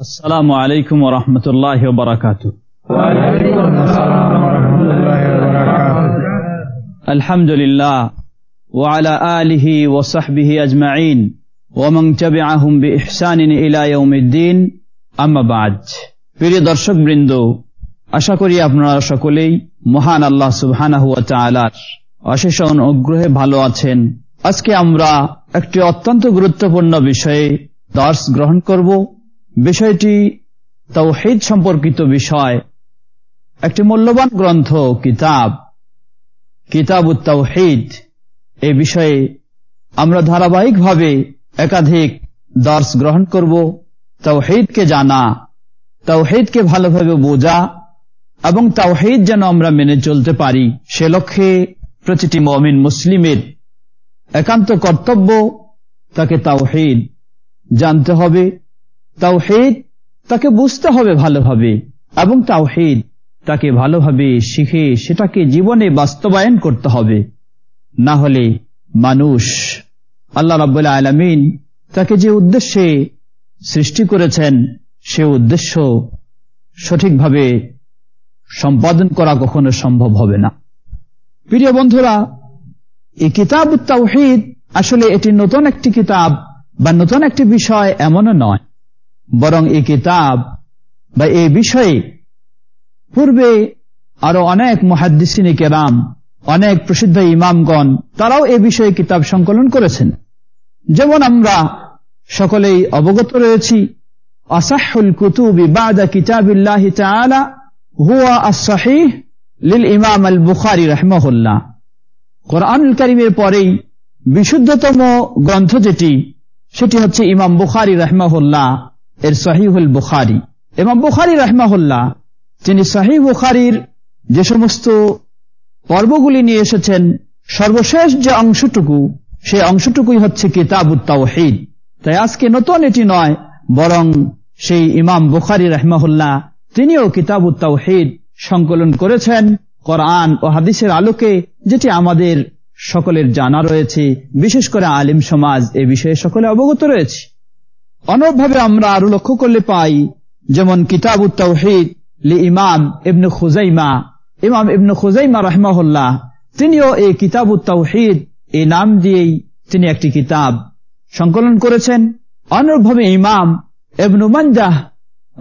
السلام عليكم ورحمة الله وبركاته وعليكم السلام ورحمة الله وبركاته الحمد لله وعلى آله وصحبه أجمعين ومن تبعهم بإحسان إلى يوم الدين أما بعد প্রিয় দর্শক বৃন্দ আশা করি আপনারা সকলেই মহান আল্লাহ সুবহানাহু ওয়া তাআলার অশেষ অনুগ্রহে ভালো আছেন আজকে আমরা একটি অত্যন্ত গুরুত্বপূর্ণ বিষয়ে দর্শ গ্রহণ করব বিষয়টি তাওহীদ সম্পর্কিত বিষয়। একটি মূল্যবান গ্রন্থ, কিতাব। কিতাব তাওহীদ এ বিষয়ে আমরা ধারাবাহিকভাবে একাধিক দর্শ গ্রহণ করব। তাওহীদকে জানা তাওহীদকে ভালোভাবে বোঝা এবং তাওহীদ যেন আমরা মেনে চলতে পারি, সে লক্ষ্যে প্রতিটি মমিন মুসলিমের একান্ত কর্তব্য তাকে তাওহীদ জানতে হবে। তাওহীদ তাকে বুঝতে হবে ভালোভাবে এবং তাওহীদ তাকে ভালোভাবে শিখে সেটাকে জীবনে বাস্তবায়ন করতে হবে। না হলে মানুষ আল্লাহ রাবুল্লাহ আলমিন তাকে যে উদ্দেশ্যে সৃষ্টি করেছেন, সে উদ্দেশ্য সঠিকভাবে সম্পাদন করা কখনো সম্ভব হবে না। প্রিয় বন্ধুরা, এই কিতাব তাওহিদ আসলে এটি নতুন একটি কিতাব বা নতুন একটি বিষয় এমনও নয়। বরং এই কিতাব বা এই বিষয়ে পূর্বে আরও অনেক মহাদ্দিসিনী কেরাম, অনেক প্রসিদ্ধ ইমামগণ, তারাও এ বিষয়ে কিতাব সংকলন করেছেন। যেমন আমরা সকলেই অবগত রয়েছি, আসাহুল কুতুবি বাদা কিতাবিল্লাহ হুয়া আস-সহিহ লিল ইমাম আল বুখারী রাহমাহুল্লাহ। কোরআনুল কারীমের পরেই বিশুদ্ধতম গ্রন্থ যেটি, সেটি হচ্ছে ইমাম বুখারি রাহমাহুল্লাহ। এর সহিহুল বুখারী। ইমাম বুখারী রাহমাহুল্লাহ তিনি সহি বুখারীর যে সমস্ত পর্বগুলি নিয়ে এসেছেন, সর্বশেষ যে অংশটুকু, সেই অংশটুকুই হচ্ছে কিতাব তাওহীদ। তাই আজকে নতুন এটি নয়, বরং সেই ইমাম বুখারি রহমাহুল্লাহ, তিনিও কিতাব তাওহীদ সংকলন করেছেন কোরআন ও হাদিসের আলোকে, যেটি আমাদের সকলের জানা রয়েছে। বিশেষ করে আলিম সমাজ এ বিষয়ে সকলে অবগত রয়েছে। অনুরূপভাবে আমরা আরও লক্ষ্য করলে পাই, যেমন কিতাব তাওহীদ লি ইমাম ইবনু খুজাইমা। ইমাম ইবনু খুজাইমা রহমাহুল্লাহ, তিনিও এই কিতাব তাওহীদ এই নাম দিয়েই তিনি একটি কিতাব সংকলন করেছেন। অনুরূপভাবে ইমাম এবনু মঞ্জাহ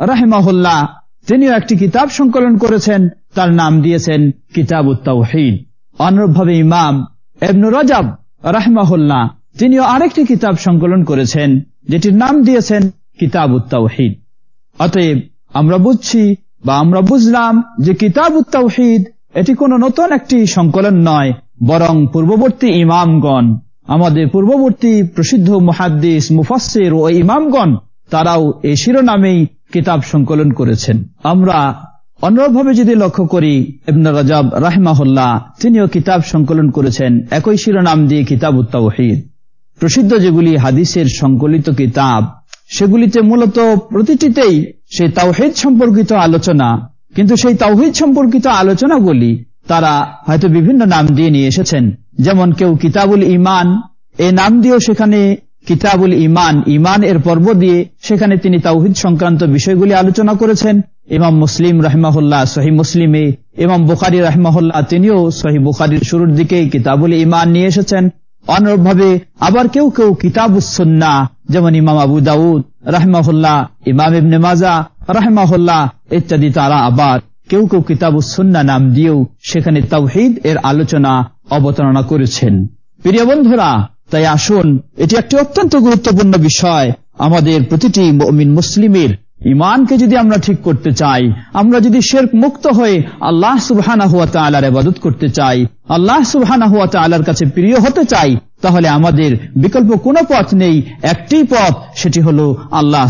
রাহেমাহুল্লাহ, তিনিও একটি কিতাব সংকলন করেছেন, তার নাম দিয়েছেন কিতাব উত্তাউহিদ অনুরূপভাবে ইমাম এবনু রজাব রাহমাহুল্লাহ, তিনিও আরেকটি কিতাব সংকলন করেছেন যেটির নাম দিয়েছেন কিতাব উত্তাউহিদ অতএব আমরা বুঝছি বা আমরা বুঝলাম যে কিতাব উত্তাউহিদ এটি কোন নতুন একটি সংকলন নয়, বরং পূর্ববর্তী ইমামগণ, আমাদের পূর্ববর্তী প্রসিদ্ধ মহাদ্দিস মুফাসির ও ইমামগণ, তারাও এই শিরোনামেই কিতাব সংকলন করেছেন। আমরা অন্যভাবে যদি লক্ষ্য করি, ইবন রাজাব রাহমাহুল্লাহ তিনিও কিতাব সংকলন করেছেন, একই শিরোনাম দিয়ে কিতাব উত্তাহিদ প্রসিদ্ধ যেগুলি হাদিসের সংকলিত কিতাব, সেগুলিতে মূলত প্রতিটিতেই সেই তাওহিদ সম্পর্কিত আলোচনা, কিন্তু সেই তাওহিদ সম্পর্কিত আলোচনাগুলি তারা হয়তো বিভিন্ন নাম দিয়ে নিয়ে এসেছেন। যেমন কেউ কিতাবুল ইমান এ নাম দিয়েও সেখানে কিতাবুল ইমান ইমান এর পর্ব দিয়ে সেখানে তিনি তাওহিদ সংক্রান্ত বিষয়গুলি আলোচনা করেছেন। ইমাম মুসলিম রহমাহুল্লাহ সহি মুসলিমে, ইমাম বুখারি রহমাহুল্লাহ তিনিও সহি বুখারির শুরুর দিকে কিতাবুল ইমান নিয়ে এসেছেন। অনুরূপভাবে আবার কেউ কেউ কিতাবুসন্না যেমন ইমাম আবু দাউদ, রাহমাহুল্লাহ, ইমাম ইবনে মাজা, রাহমাহুল্লাহ ইত্যাদি তারা আবার কেউ কেউ কিতাবুসন্না নাম দিয়েও সেখানে তাওহিদ এর আলোচনা অবতারণা করেছেন। প্রিয় বন্ধুরা, তাই আসুন, এটি একটি অত্যন্ত গুরুত্বপূর্ণ বিষয়, আমাদের প্রতিটি মমিন মুসলিমের ইমানকে যদি আমরা ঠিক করতে চাই, আমরা যদি শের মুক্ত হয়ে আল্লাহ তালার আবাদত করতে চাই, আল্লাহ সুবহানা হুয়া কাছে প্রিয় হতে চাই, তাহলে আমাদের বিকল্প কোনো পথ নেই। একটি পথ, সেটি হল আল্লাহ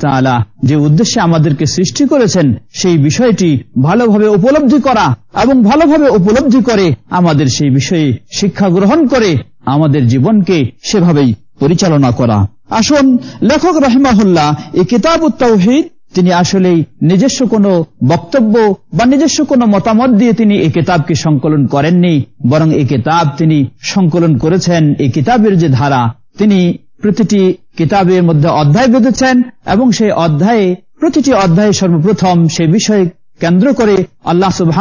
তালা যে উদ্দেশ্যে আমাদেরকে সৃষ্টি করেছেন, সেই বিষয়টি ভালোভাবে উপলব্ধি করা এবং ভালোভাবে উপলব্ধি করে আমাদের সেই বিষয়ে শিক্ষা গ্রহণ করে আমাদের জীবনকে সেভাবেই পরিচালনা করা। আসুন লেখক রহমাহুল্লাহ, এই কিতাব উত্তাহিদ তিনি আসলে নিজস্ব কোনো বক্তব্য বা নিজস্ব কোনো মতামত দিয়ে তিনি এই কিতাবকে সংকলন করেননি, বরং এই কিতাব তিনি সংকলন করেছেন, এই কিতাবের যে ধারা, তিনি প্রতিটি কিতাবের মধ্যে অধ্যায় বেঁধেছেন এবং সেই অধ্যায়ে, প্রতিটি অধ্যায়ে সর্বপ্রথম সে বিষয় কেন্দ্র করে আল্লাহ সুবাহ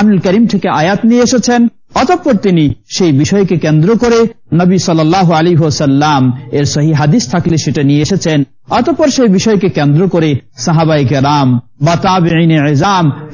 আনুল করিম থেকে আয়াত নিয়ে এসেছেন। অতঃপর তিনি সেই বিষয়কে কেন্দ্র করে নবী সাল্লাহ আলী হোসাল্লাম এর সহি হাদিস থাকলে সেটা নিয়ে এসেছেন। অতঃপর সেই বিষয়কে কেন্দ্র করে সাহাবাইকে রাম বা তাবিনে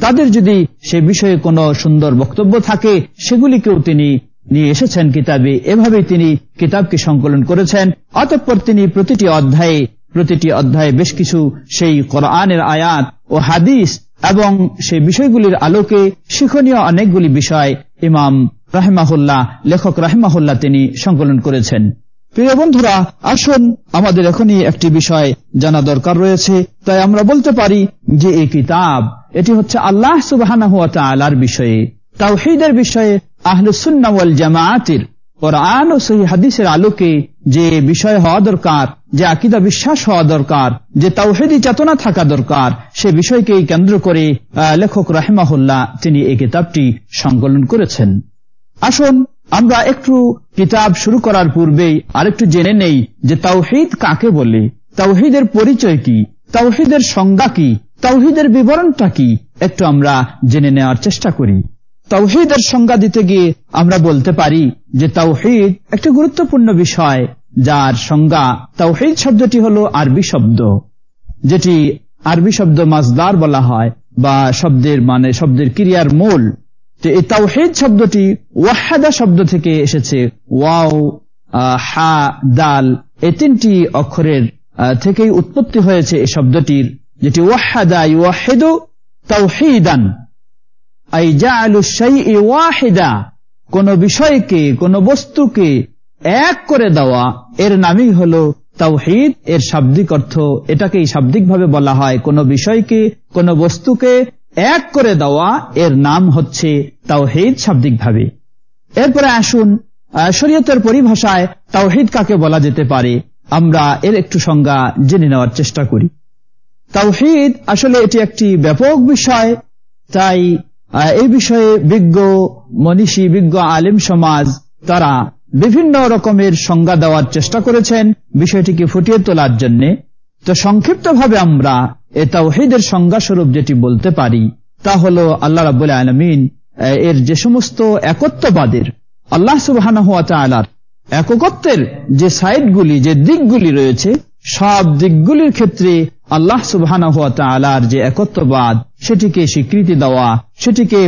তাদের যদি সে বিষয়ে কোনো সুন্দর বক্তব্য থাকে, সেগুলিকেও তিনি নিয়ে এসেছেন কিতাবে। এভাবে তিনি কিতাবকে সংকলন করেছেন। অতঃপর তিনি প্রতিটি অধ্যায়ে প্রতিটি অধ্যায়ে বেশ কিছু সেই কোরআনের আয়াত ও হাদিস এবং সেই বিষয়গুলির আলোকে শিক্ষণীয় অনেকগুলি বিষয় ইমাম রাহেমাহুল্লাহ, লেখক রাহেমাহুল্লাহ তিনি সংকলন করেছেন। প্রিয় বন্ধুরা, আসুন আমাদের এখনই একটি বিষয় জানা দরকার রয়েছে। তাই আমরা বলতে পারি যে এই কিতাব, এটি হচ্ছে আল্লাহ সুবাহ বিষয়ে। তাওহিদের বিষয়ে আহলুসুন্নাওয়াল জামায়াতির কোরআন ও সহি হাদিসের আলোকে যে বিষয় হওয়া দরকার, যে আকিদা বিশ্বাস হওয়া দরকার, যে তাওহেদি চেতনা থাকা দরকার, সে বিষয়কেই কেন্দ্র করে লেখক রাহেমাহুল্লাহ তিনি এই কিতাবটি সংকলন করেছেন। আসুন, আমরা একটু কিতাব শুরু করার পূর্বেই আরেকটু জেনে নেই যে তাওহিদ কাকে বলে, তাওহিদের পরিচয় কি, তাওহিদের সংজ্ঞা কি, তাওহিদের বিবরণটা কি, একটু আমরা জেনে নেওয়ার চেষ্টা করি। তাওহিদের সংজ্ঞা দিতে গিয়ে আমরা বলতে পারি যে তাওহিদ একটি গুরুত্বপূর্ণ বিষয়, যার সংজ্ঞা তাওহিদ শব্দটি হল আরবি শব্দ, যেটি আরবি শব্দ মাজদার বলা হয়, বা শব্দের মানে শব্দের ক্রিয়ার মূল। এই তাওহিদ শব্দটি ওয়াহাদা শব্দ থেকে এসেছে। ওয়াও হা, দাল এ তিনটি অক্ষরের থেকেই উৎপত্তি হয়েছে এই শব্দটির, যেটি ওয়াহাদা ইউহেদু তাওহিদান কোন বিষয়কে, কোন বস্তুকে এক করে দেওয়া, এর নামই হল তাওহিদ, এর শাব্দিক অর্থ এটাকেই শাব্দিকভাবে বলা হয়। কোন বিষয়কে, কোন বস্তুকে এক করে দেওয়া, এর নাম হচ্ছে তাওহিদ শাব্দিকভাবে। এরপরে আসুন শরীয়তের পরিভাষায় তাওহিদ কাকে বলা যেতে পারে, আমরা এর একটু সংজ্ঞা জেনে নেওয়ার চেষ্টা করি। তাওহিদ আসলে এটি একটি ব্যাপক বিষয়, তাই এই বিষয়ে বিজ্ঞ মনীষী, বিজ্ঞ আলিম সমাজ তারা বিভিন্ন রকমের সংজ্ঞা দেওয়ার চেষ্টা করেছেন। বিষয়টিকে ফুটিয়ে তোলার জন্য। তো সংক্ষিপ্তভাবে আমরা এ তাওহিদের সংজ্ঞা স্বরূপ যেটি বলতে পারি, তা হল আল্লাহ রাবুল আলমিন এর যে সমস্ত একত্ববাদের, আল্লাহ সুবাহ এককত্বের যে সাইডগুলি, যে দিকগুলি রয়েছে, সব দিকগুলির ক্ষেত্রে আল্লাহ সুবাহ যে একত্ববাদ সেটিকে স্বীকৃতি দেওয়া, সেটিকে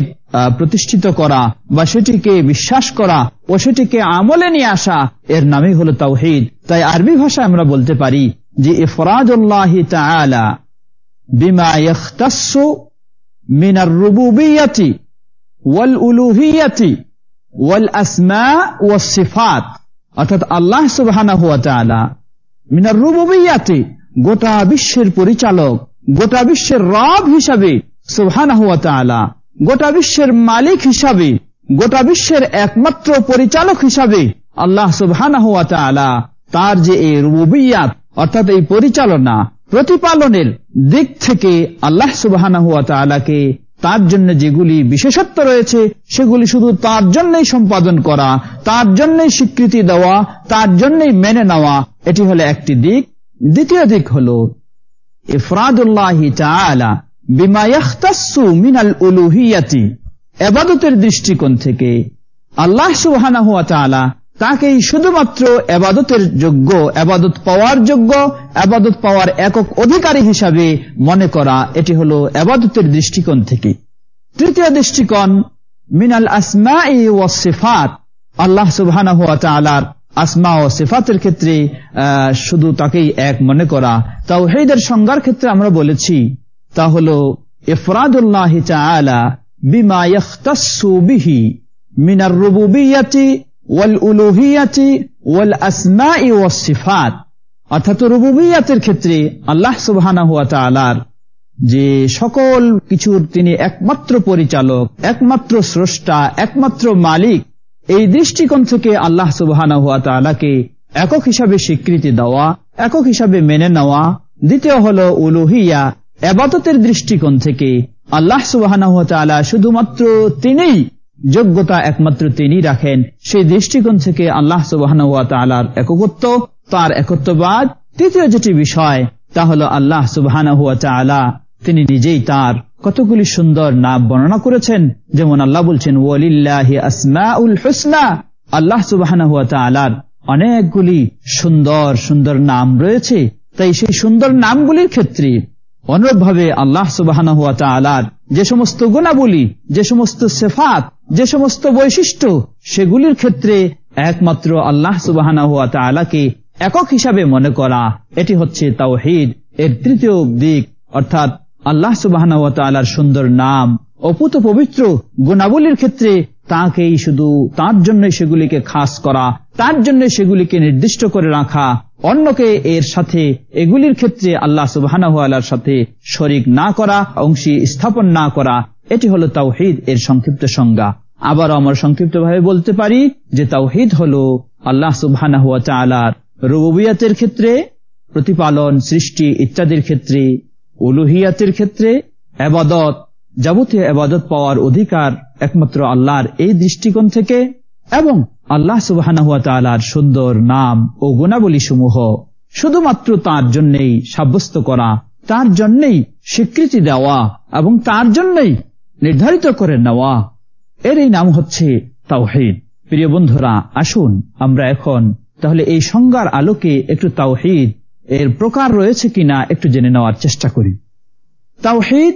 প্রতিষ্ঠিত করা বা সেটিকে বিশ্বাস করা ও সেটিকে আমলে নিয়ে আসা এর নামই হল তাওহিদ। তাই আরবি ভাষায় আমরা বলতে পারি যে ইফরাজুল্লাহ মিনার ওয়াল অর্থাৎ আল্লাহ সুবাহ মিনার রুবুবিয়াতি গোটা বিশ্বের পরিচালক গোটা বিশ্বের রব হিসাবে সুবহানা গোটা বিশ্বের মালিক হিসাবে, গোটা বিশ্বের একমাত্র পরিচালক হিসাবে আল্লাহ সুবহানা তার যে এই রুবিয়াত অর্থাৎ এই পরিচালনা, প্রতিপালনের দিক থেকে আল্লাহ সুবাহানা হুয়া তালাকে তার জন্য যেগুলি বিশেষত্ব রয়েছে, সেগুলি শুধু তার জন্যই সম্পাদন করা, তার জন্যই স্বীকৃতি দেওয়া, তার জন্যই মেনে নেওয়া, এটি হলো একটি দিক। দ্বিতীয় দিক হল এবাদতের দৃষ্টিকোণ থেকে আল্লাহ সুবাহানা হুয়া তালা তাকেই শুধুমাত্র এবাদতের যোগ্য, এবাদত পাওয়ার যোগ্য, এবাদত পাওয়ার একক অধিকারী হিসাবে মনে করা, এটি হল এবাদতের দৃষ্টিকোণ থেকে। তৃতীয় দৃষ্টিকোণ, মিনাল আসমা ও সিফাত, আল্লাহ সুবাহ আসমা ও সিফাতের ক্ষেত্রে শুধু তাকেই এক মনে করা। তাও হেদের সংজ্ঞার ক্ষেত্রে আমরা বলেছি, তা হল, ইফরাদুল্লাহ বিমা বিহি মিনার রুবুবিয়াতি ওয়াল উলুহিয়াতি ওয়াল আসমা ও সিফাত। অর্থাৎ রুবুবিয়াতের ক্ষেত্রে আল্লাহ সুবাহ যে সকল কিছুর তিনি একমাত্র পরিচালক, একমাত্র স্রষ্টা, একমাত্র মালিক এই দৃষ্টিকোণ থেকে আল্লাহ সুবাহানা তালাকে একক হিসাবে স্বীকৃতি দেওয়া, একক হিসাবে মেনে নেওয়া, দ্বিতীয় হল উলুহিয়া, এবাদতের দৃষ্টিকোণ থেকে আল্লাহ তালা শুধুমাত্র তিনিই যোগ্যতা একমাত্র তিনি রাখেন। সেই দৃষ্টিকোণ থেকে আল্লাহ সুবাহ তালার একগত্ব তার একত্ববাদ। তৃতীয় যেটি বিষয়, তা হল আল্লাহ সুবাহ তিনি নিজেই তার কতগুলি সুন্দর নাম বর্ণনা করেছেন? যেমন আল্লাহ বলছেন, ওয়ালিল্লাহি আসমাউল হুসনা। আল্লাহ সুবাহ অনেকগুলি সুন্দর সুন্দর নাম রয়েছে। তাই সেই সুন্দর নামগুলির ক্ষেত্রে অনুরূপভাবে আল্লাহ সুবাহ যে সমস্ত গুণাবলী, যে সমস্ত সেফাত, যে সমস্ত বৈশিষ্ট্য, সেগুলির ক্ষেত্রে একমাত্র আল্লাহ সুবাহ তালাকে একক হিসাবে মনে করা, এটি হচ্ছে তাওহিদ। এর তৃতীয় দিক, অর্থাৎ আল্লাহ সুবাহ সুন্দর নাম, অপুত পবিত্র গুণাবলীর ক্ষেত্রে তাকেই শুধু তার জন্য সেগুলিকে খাস করা, তার জন্য সেগুলিকে নির্দিষ্ট করে রাখা, অন্যকে এর সাথে এগুলির ক্ষেত্রে আল্লাহ সুবাহ সাথে শরিক না করা, অংশী স্থাপন না করা, এটি হল তাওহিদ এর সংক্ষিপ্ত সংজ্ঞা। আবার আমরা সংক্ষিপ্তভাবে বলতে পারি যে তাওহিদ হল আল্লাহ সুবাহ রুবিয়াতের ক্ষেত্রে প্রতিপালন, সৃষ্টি ইত্যাদির ক্ষেত্রে উলুহিয়াতের ক্ষেত্রে আবাদত যাবতীয় আবাদত পাওয়ার অধিকার একমাত্র আল্লাহর এই দৃষ্টিকোণ থেকে এবং আল্লাহ সুবাহ সুন্দর নাম ও গুণাবলী সমূহ শুধুমাত্র তার জন্যই সাব্যস্ত করা, তার জন্যই স্বীকৃতি দেওয়া এবং তার জন্যই নির্ধারিত করে নেওয়া। এর এই নাম হচ্ছে তাওহিদ। প্রিয় বন্ধুরা, আসুন আমরা এখন তাহলে এই সংজ্ঞার আলোকে একটু তাওহিদ এর প্রকার রয়েছে কিনা একটু জেনে নেওয়ার চেষ্টা করি। তাওহিদ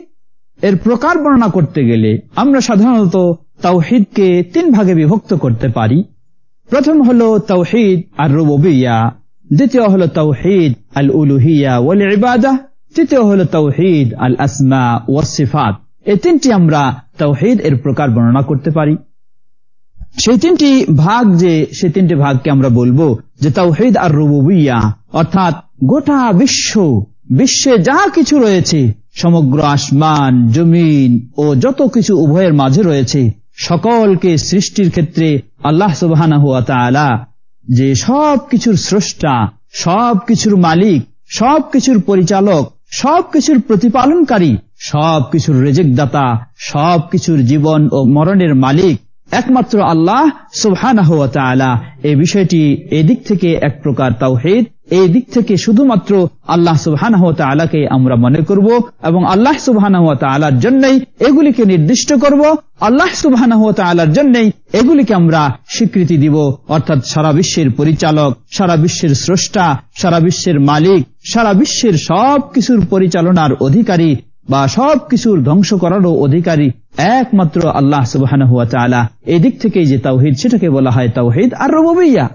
এর প্রকার বর্ণনা করতে গেলে আমরা সাধারণত তাওহিদকে তিন ভাগে বিভক্ত করতে পারি। প্রথম হল তৌহিদ আর রুবিয়া দ্বিতীয় হল তৌহিদ আল উলুহিয়া ওয়াল ইবাদা তৃতীয় হল তৌহিদ আল আসমা ওয়াসিফাত এই তিনটি আমরা তৌহিদ এর প্রকার বর্ণনা করতে পারি। সেই তিনটি ভাগ যে, সেই তিনটি ভাগকে আমরা বলব যে তৌহিদ আর রুবিয়া অর্থাৎ গোটা বিশ্ব, বিশ্বে যা কিছু রয়েছে, সমগ্র আসমান, জমিন ও যত কিছু উভয়ের মাঝে রয়েছে, সকলকে সৃষ্টির ক্ষেত্রে আল্লাহ সুবাহ যে সব কিছুর স্রষ্টা, সব কিছুর মালিক, সব কিছুর পরিচালক, সব কিছুর প্রতিপালনকারী, সব কিছুর রেজেকদাতা, সব কিছুর জীবন ও মরণের মালিক একমাত্র আল্লাহ সুবহানাহ এই বিষয়টি এদিক থেকে এক প্রকার তাওহিদ। এই দিক থেকে শুধুমাত্র আল্লাহ সুবাহ তালাকে আমরা মনে করব এবং আল্লাহ সুবাহ তালার জন্যই এগুলিকে নির্দিষ্ট করব। আল্লাহ সুবাহ তালার জন্যই এগুলিকে আমরা স্বীকৃতি দিব। অর্থাৎ সারা বিশ্বের পরিচালক, সারা বিশ্বের স্রষ্টা, সারা বিশ্বের মালিক, সারা বিশ্বের সব কিছুর পরিচালনার অধিকারী বা সব কিছুর ধ্বংস করারও অধিকারী একমাত্র আল্লাহ সুবাহ এই দিক থেকে যে তাওহিদ, সেটাকে বলা হয় তাওহিদ আর রবিয়া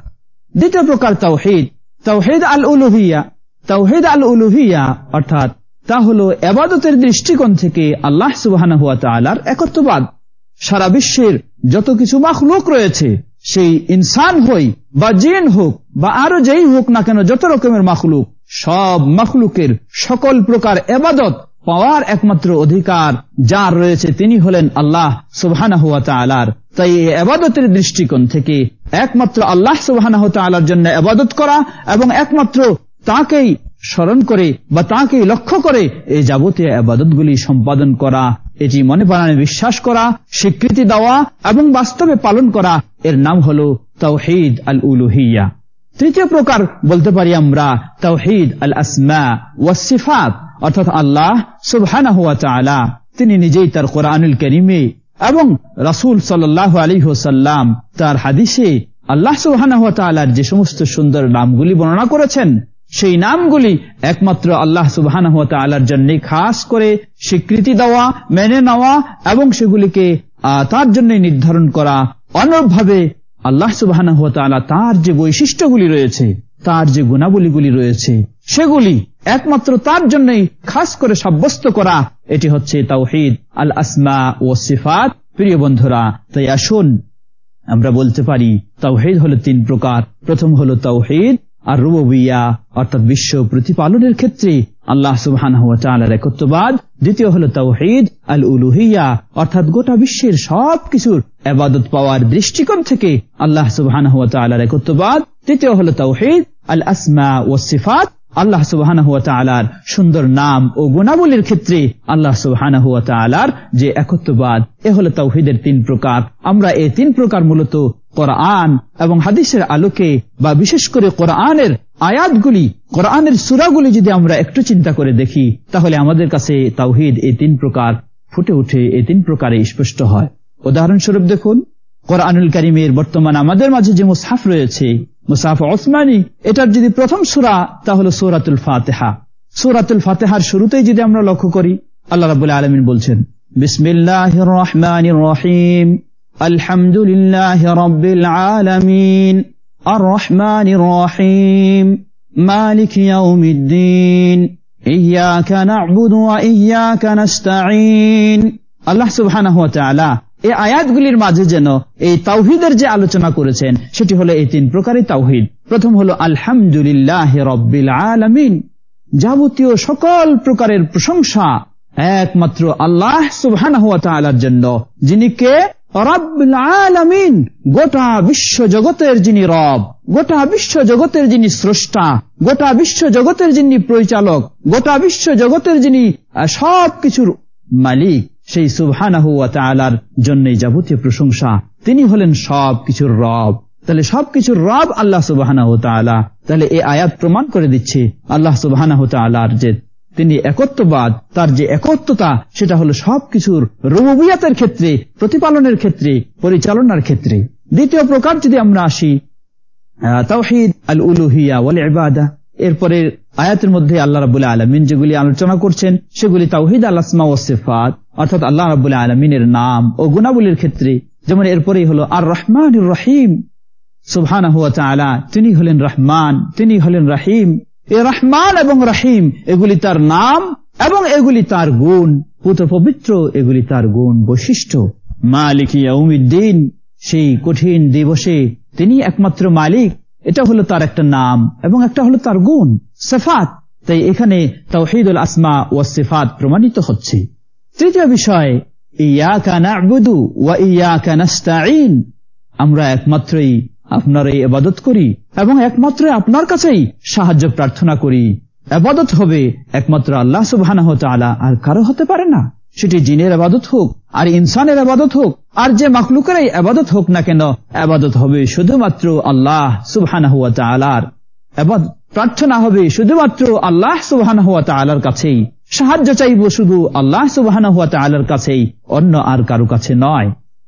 দ্বিতীয় প্রকার তাওহিদ, তাওহেদ আল উলুহিয়া তাওহেদ আল উলুহিয়া অর্থাৎ তা হল এবাদতের দৃষ্টিকোণ থেকে আল্লাহ সুবাহ একত্ববাদ। সারা বিশ্বের যত কিছু মাখলুক রয়েছে, সেই ইনসান হই বা জিন হোক বা আরও যেই হোক না কেন, যত রকমের মাখলুক, সব মাখলুকের সকল প্রকার এবাদত পাওয়ার একমাত্র অধিকার যার রয়েছে তিনি হলেন আল্লাহ সুবাহ তাই এই আবাদতের দৃষ্টিকোণ থেকে একমাত্র আল্লাহ সুবাহ তালার জন্য আবাদত করা এবং একমাত্র তাকেই স্মরণ করে বা তাকেই লক্ষ্য করে এই যাবতীয় আবাদতগুলি সম্পাদন করা, এটি মনে প্রাণে বিশ্বাস করা, স্বীকৃতি দেওয়া এবং বাস্তবে পালন করা, এর নাম হল তৌহিদ আল উলুহিয়া তৃতীয় প্রকার বলতে পারি আমরা তৌহিদ আল আসমা ওয়াসিফাত অর্থাৎ আল্লাহ সুবহানা তিনি নিজেই তার কোরআনুল করিমে এবং রাসুল সাল্লাহ আলী হোসাল্লাম তার হাদিসে আল্লাহ সুবাহ যে সমস্ত সুন্দর নামগুলি বর্ণনা করেছেন, সেই নামগুলি একমাত্র আল্লাহ সুবাহ তালার জন্য খাস করে স্বীকৃতি দেওয়া, মেনে নেওয়া এবং সেগুলিকে তার জন্য নির্ধারণ করা অনবভাবে আল্লাহ সুবাহ তার যে বৈশিষ্ট্যগুলি রয়েছে, তার যে গুণাবলীগুলি রয়েছে, সেগুলি একমাত্র তার জন্যই খাস করে সাব্যস্ত করা, এটি হচ্ছে তাওহিদ আল আসমা ও সিফাত। প্রিয় বন্ধুরা, তাই আসুন, আমরা বলতে পারি, তাওহিদ হল তিন প্রকার। প্রথম হল তাওহিদ, আর রুবিয়া অর্থাৎ বিশ্ব প্রতিপালনের ক্ষেত্রে আল্লাহ সুবহান একত্ববাদ। দ্বিতীয় হল তৌহিদ আল উলুহিয়া অর্থাৎ গোটা বিশ্বের সব কিছুর আবাদত পাওয়ার দৃষ্টিকোণ থেকে আল্লাহ সুবহান একত্ববাদ। তৃতীয় হল তৌহিদ আল আসমা ও সিফাত। আল্লাহ সুবাহ সুন্দর নাম ও গুণাবলীর ক্ষেত্রে আল্লাহ সুবাহ যে একত্ববাদ, এ হল তৌহিদের তিন প্রকার। আমরা এই তিন প্রকার মূলত কোরআন এবং হাদিসের আলোকে বা বিশেষ করে কোরআনের আয়াতগুলি, কোরআনের সুরাগুলি যদি আমরা একটু চিন্তা করে দেখি, তাহলে আমাদের কাছে তাওহিদ এই তিন প্রকার, ফুটে উঠে এই তিন প্রকারে স্পষ্ট হয়। উদাহরণস্বরূপ দেখুন, কোরআনুল করিমের বর্তমান আমাদের মাঝে যে মুসাফ রয়েছে, মুসাফ ওসমানী, এটার যদি প্রথম সুরা তা হল সৌরাতুল ফাতেহা। সৌরাতুল ফাতেহার শুরুতেই যদি আমরা লক্ষ্য করি, আল্লাহ রাবুল্লাহ আলমিন বলছেন বিসমিল্লাহ রহমান রহিম। আলহামদুলিল্লাহ রবিল আলমিন আর রহমান রহিম মালিক ইয়াউমিদ্দিন إياك نعبد وإياك نستعين আল্লাহ সুবহানাহু ওয়া তাআলা এই আয়াতগুলির মাঝে যেন এই তাওহিদের যে আলোচনা করেছেন সেটি হলো এই তিন প্রকারের তাওহিদ প্রথম হলো আলহামদুলিল্লাহ রব্বিল আলমিন যাবতীয় সকল প্রকারের প্রশংসা একমাত্র আল্লাহ সুবহান জন্য যিনি কে রব্বিল গোটা বিশ্ব জগতের যিনি রব, গোটা বিশ্ব জগতের যিনি স্রষ্টা, গোটা বিশ্ব জগতের যিনি পরিচালক, গোটা বিশ্ব জগতের যিনি সব কিছুর মালিক, সেই সুবহানাহু তালার জন্যই যাবতীয় প্রশংসা। তিনি হলেন সব কিছুর রব। তাহলে সবকিছুর রব আল্লাহ সুবাহ তাহলে এই আয়াত প্রমাণ করে দিচ্ছে আল্লাহ সুবাহ যে তিনি একত্ববাদ, তার যে একত্বতা, সেটা হলো সবকিছুর রুবিয়াতের ক্ষেত্রে, প্রতিপালনের ক্ষেত্রে, পরিচালনার ক্ষেত্রে। দ্বিতীয় প্রকার যদি আমরা আসি তাওহিদ আল উলুহিয়া ওয়াল ইবাদা এরপরে আয়াতের মধ্যে আল্লাহ রাবুল্লাহ আলমিন যেগুলি আলোচনা করছেন, সেগুলি তাওহিদ আল আসমা ও সেফাত অর্থাৎ আল্লাহ রাবুল্লাহ আলমিনের নাম ও গুণাবলীর ক্ষেত্রে। যেমন এরপরেই হলো আর রহমান রহিম সুবহান তিনি হলেন রহমান, তিনি হলেন রাহিম। এ রহমান এবং রাহিম, এগুলি তার নাম এবং এগুলি তার গুণ। পুত পবিত্র, এগুলি তার গুণ বৈশিষ্ট্য। মালিক ইয়াউমিদ্দিন, সেই কঠিন দিবসে তিনি একমাত্র মালিক। এটা হলো তার একটা নাম এবং একটা হলো তার গুণ, সেফাত। তাই এখানে তৌহিদুল আসমা ও সেফাত প্রমাণিত হচ্ছে। তৃতীয় বিষয় ইয়া কানা ওয়া ইয়া কানাস্তাইন আমরা একমাত্রই আপনার এই আবাদত করি। এবং একমাত্র আপনার কাছেই সাহায্য প্রার্থনা করি। আবাদত হবে একমাত্র আল্লাহ সুবাহ আর কারও হতে পারে না। সেটি জিনের আবাদত হোক, আর ইনসানের আবাদত হোক, আর যে মাকলুকেরাই আবাদত হোক না কেন আবাদত হবে শুধুমাত্র আল্লাহ সুবাহ প্রার্থনা হবে শুধুমাত্র আল্লাহ সুবাহ কাছেই। সাহায্য চাইব শুধু আল্লাহ সুবাহ কাছেই, অন্য আর কারও কাছে নয়।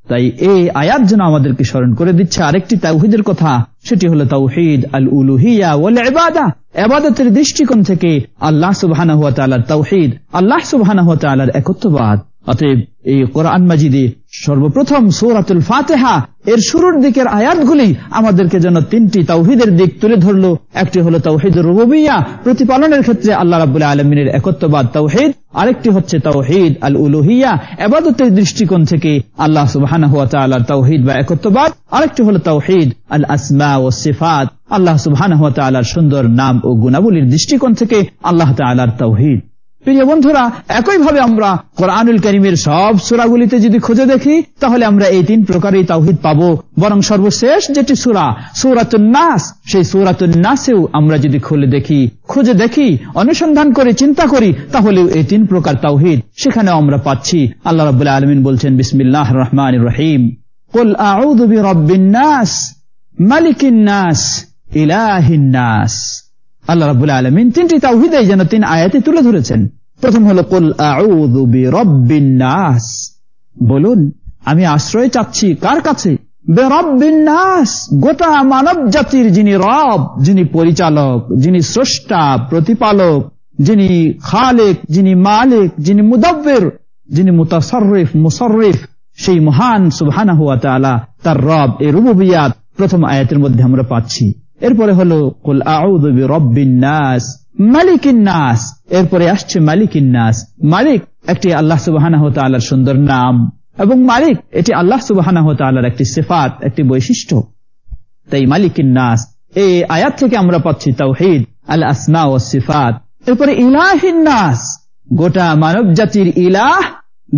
তাই এই আয়াত যেন আমাদেরকে স্মরণ করে দিচ্ছে। আরেকটি তাওহিদের কথা, সেটি হলো তাওহিদ আল উলুহিয়া এবাদতের দৃষ্টিকোণ থেকে আল্লাহ সুবাহ তৌহিদ আল্লাহ সুবাহ একত্ববাদ। অতএব এই কোরআন মাজিদে সর্বপ্রথম সৌরাতুল ফাতেহা, এর শুরুর দিকের আয়াতগুলি আমাদেরকে যেন তিনটি তৌহিদের দিক তুলে ধরল। একটি হল তৌহিদ রুবিয়া প্রতিপালনের ক্ষেত্রে আল্লাহ রাবুল্লাহ আলমিনের একত্ববাদ তৌহিদ আরেকটি হচ্ছে তৌহিদ আল উলুহিয়া এবাদতের দৃষ্টিকোণ থেকে আল্লাহ সুবাহ তৌহিদ বা একত্ববাদ। আরেকটি হল তৌহিদ আল আসমা ও সিফাত, আল্লাহ সুবাহ সুন্দর নাম ও গুণাবলীর দৃষ্টিকোণ থেকে আল্লাহ তালার তৌহিদ প্রিয় বন্ধুরা একইভাবে আমরা কোরআনুল করিমের সব সুরাগুলিতে যদি খুঁজে দেখি তাহলে আমরা এই তিন প্রকারই তাওহিদ পাব বরং সর্বশেষ যেটি সুরা সৌরাতুল নাস সেই সৌরাতুল নাসেও আমরা যদি খুলে দেখি খুঁজে দেখি অনুসন্ধান করে চিন্তা করি তাহলে এই তিন প্রকার তাওহিদ সেখানে আমরা পাচ্ছি আল্লাহ রবাহ আলমিন বলছেন বিসমিল্লাহ রহমান রহিম قل أعوذ برب الناس ملك الناس إله الناس আল্লাহ রাবুল আলমিন তিনটি তাওহিদে যেন তিন আয়াতে তুলে ধরেছেন। প্রথম হল, কুল নাস। বলুন, আমি আশ্রয় চাচ্ছি কার কাছে? বেরব্বিন্নাস গোটা মানব জাতির যিনি রব, যিনি পরিচালক, যিনি স্রষ্টা, প্রতিপালক, যিনি খালেক, যিনি মালিক, যিনি মুদব্বের, যিনি মুতাসরিফ মুসরিফ সেই মহান সুবহানা হুয়া তালা তার রব এ রুবিয়াত প্রথম আয়াতের মধ্যে আমরা পাচ্ছি। এরপরে হলো, কুল আউদ্দিন রব্বিন্নাস মালিকিন্নাস এরপরে আসছে মালিকিন্নাস মালিক, একটি আল্লাহ সুবাহ সুন্দর নাম। এবং মালিক, এটি আল্লাহ সুবাহ একটি সেফাত, একটি বৈশিষ্ট্য। তাই মালিকিন্নাস এই আয়াত থেকে আমরা পাচ্ছি তাওহিদ আল আসমা ও সিফাত। এরপরে ইলাহিন্নাস গোটা মানব জাতির ইলাহ,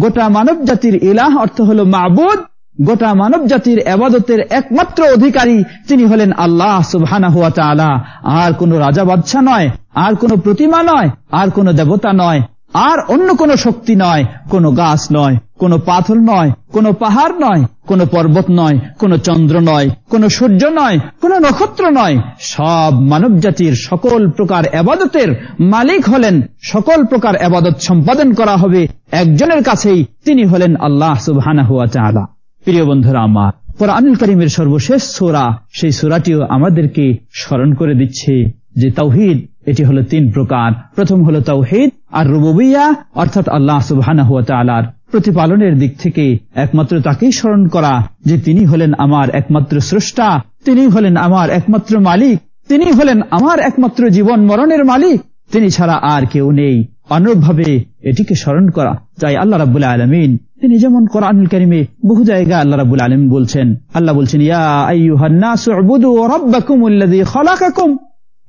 গোটা মানব জাতির ইলাহ অর্থ হল মাবুদ গোটা মানব জাতির আবাদতের একমাত্র অধিকারী তিনি হলেন আল্লাহ সুবহানা হুয়া তাআলা। আর কোন রাজা বাদশাহ নয়, আর কোন প্রতিমা নয়, আর কোন দেবতা নয়, আর অন্য কোন শক্তি নয়, কোন গাছ নয়, কোন পাথর নয়, কোন পাহাড় নয়, কোন পর্বত নয়, কোন চন্দ্র নয়, কোন সূর্য নয়, কোন নক্ষত্র নয়। সব মানব জাতির সকল প্রকার আবাদতের মালিক হলেন, সকল প্রকার আবাদত সম্পাদন করা হবে একজনের কাছেই তিনি হলেন আল্লাহ সুবহানা হুয়া চালা প্রিয় বন্ধুরা আমার, কোরআনুল করিমের সর্বশেষ সোরা, সেই সোরাটিও আমাদেরকে স্মরণ করে দিচ্ছে যে তৌহিদ এটি হলো তিন প্রকার। প্রথম হলো তৌহিদ আর রুবুবিয়া, অর্থাৎ আল্লাহ তালার প্রতিপালনের দিক থেকে একমাত্র তাকেই স্মরণ করা যে তিনি হলেন আমার একমাত্র স্রষ্টা, তিনি হলেন আমার একমাত্র মালিক, তিনি হলেন আমার একমাত্র জীবন মরণের মালিক, তিনি ছাড়া আর কেউ নেই। অনুরূপভাবে এটিকে স্মরণ করা। তাই আল্লাহ রাবুল্লাহ আলমিন তিনি যেমন কোরআনুল করিমে বহু জায়গায় আল্লাহ রাবুল আলম বলছেন, আল্লাহ বলছেন, ইয়া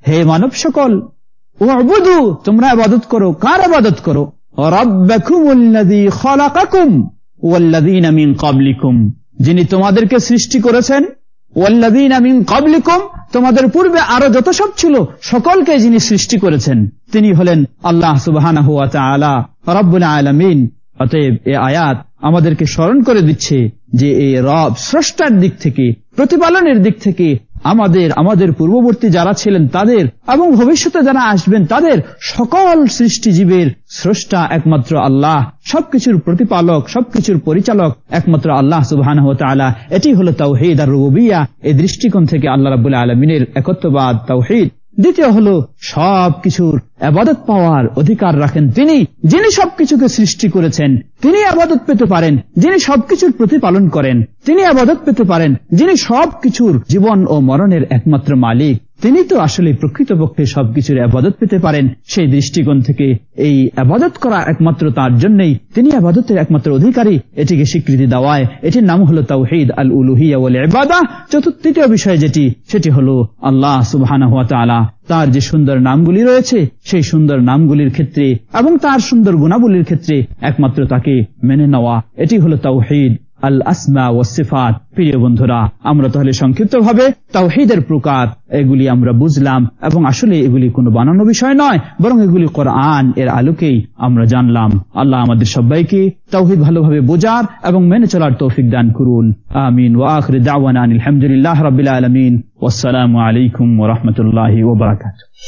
হে মানব সকল ওয়াবুদু তোমরা আবাদত করো। কার আবাদত করো? যিনি তোমাদেরকে সৃষ্টি করেছেন। ওয়াল্লাদিন আমিন কাবলিকুম তোমাদের পূর্বে আরও যত সব ছিল, সকলকে যিনি সৃষ্টি করেছেন, তিনি হলেন আল্লাহ সুবাহ আলমিন। অতএব এ আয়াত আমাদেরকে স্মরণ করে দিচ্ছে যে এই রব স্রষ্টার দিক থেকে, প্রতিপালনের দিক থেকে আমাদের আমাদের পূর্ববর্তী যারা ছিলেন তাদের এবং ভবিষ্যতে যারা আসবেন তাদের সকল সৃষ্টিজীবের স্রষ্টা একমাত্র আল্লাহ। সবকিছুর প্রতিপালক, সবকিছুর পরিচালক একমাত্র আল্লাহ সুবাহ এটি হল তাওহিদ আর রুবিয়া এই দৃষ্টিকোণ থেকে আল্লাহ রাবুল্লাহ আলমিনের একত্রবাদ তাওহিদ। দ্বিতীয় হল সব কিছুর আবাদত পাওয়ার অধিকার রাখেন তিনি, যিনি সবকিছুকে সৃষ্টি করেছেন, তিনি আবাদত পেতে পারেন, যিনি সবকিছুর প্রতিপালন করেন, তিনি আবাদত পেতে পারেন, যিনি সবকিছুর জীবন ও মরণের একমাত্র মালিক। তিনি তো আসলে প্রকৃতপক্ষে সবকিছুর আবাদত পেতে পারেন। সেই দৃষ্টিকোণ থেকে এই আবাদত করা একমাত্র তার জন্যই তিনি আবাদতের একমাত্র অধিকারী। এটিকে স্বীকৃতি দেওয়ায় এটির নাম হল তাওহিদ আল উলুহিয়া এবাদা চতুর্থ বিষয় যেটি, সেটি হল আল্লাহ সুবাহ তার যে সুন্দর নামগুলি রয়েছে, সেই সুন্দর নামগুলির ক্ষেত্রে এবং তার সুন্দর গুণাবলীর ক্ষেত্রে একমাত্র তাকে মেনে নেওয়া। এটি হল তাওহিদ। আল আসমা ও সিফাত প্রিয় বন্ধুরা, আমরা তাহলে সংক্ষিপ্ত ভাবে তাওহিদের প্রকার, এগুলি আমরা বুঝলাম এবং আসলে এগুলি কোনো বানানো বিষয় নয়, বরং এগুলি কোরআন এর আলোকেই আমরা জানলাম। আল্লাহ আমাদের সবাইকে তৌহিদ ভালোভাবে বোঝার এবং মেনে চলার তৌফিক দান করুন। আমিন। ওয়াখরি দাওয়ান আলহামদুলিল্লাহ রবিল আলমিন। ওসালামু আলাইকুম ওরহমতুল্লাহ ওবরাকাত